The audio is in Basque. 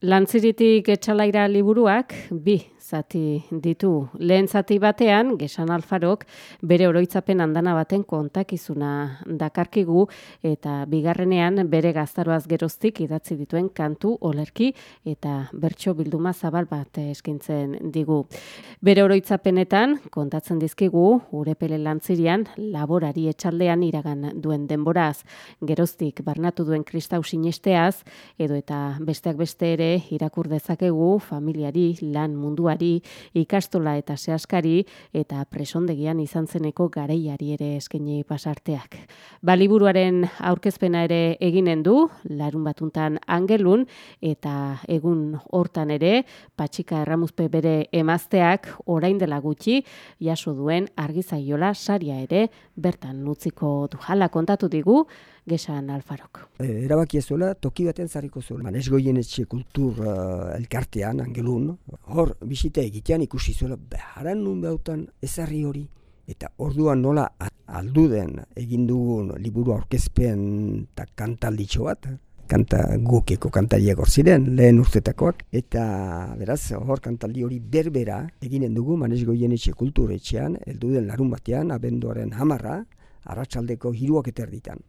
Lantziritik etxalaira liburuak bi zati ditu. Lehen zati batean, Gesan Alfarok bere oroitzapen andana baten kontakizuna dakarkigu eta bigarrenean bere gaztaroaz geroztik idatzi dituen kantu olerki eta bertso bilduma zabal bat eskintzen digu. Bere oroitzapenetan kontatzen dizkigu urepele lantzirian laborari etxaldean iragan duen denboraz, geroztik barnatu duen kristau sinesteaz edo eta besteak beste ere irakur dezakegu familiari, lan munduari, ikastola eta sehaskari eta presondegian izan zeneko gareiari ere eskaini pasarteak. Baliburuaren aurkezpena ere eginen du, larun batuntan angelun eta egun hortan ere patxika erramuzpe bere emazteak orain dela gutxi jaso duen argizaiola saria ere bertan nutziko du. Hala kontatu digu, gesan alfarok. E, erabaki ez zuela, toki baten zariko zuela. Manes goien etxe kultur uh, elkartean, angelun, hor, bisita egitean ikusi zuela, beharan nun behautan ezarri hori. Eta orduan nola alduden egin dugun liburu aurkezpen eta kantalditxo bat, kanta gukeko kantaliak hor ziren, lehen urtetakoak, eta beraz, hor kantaldi hori berbera eginen dugu, manes goien etxe etxean, elduden larun batean, abenduaren hamarra, arratsaldeko hiruak eterditan.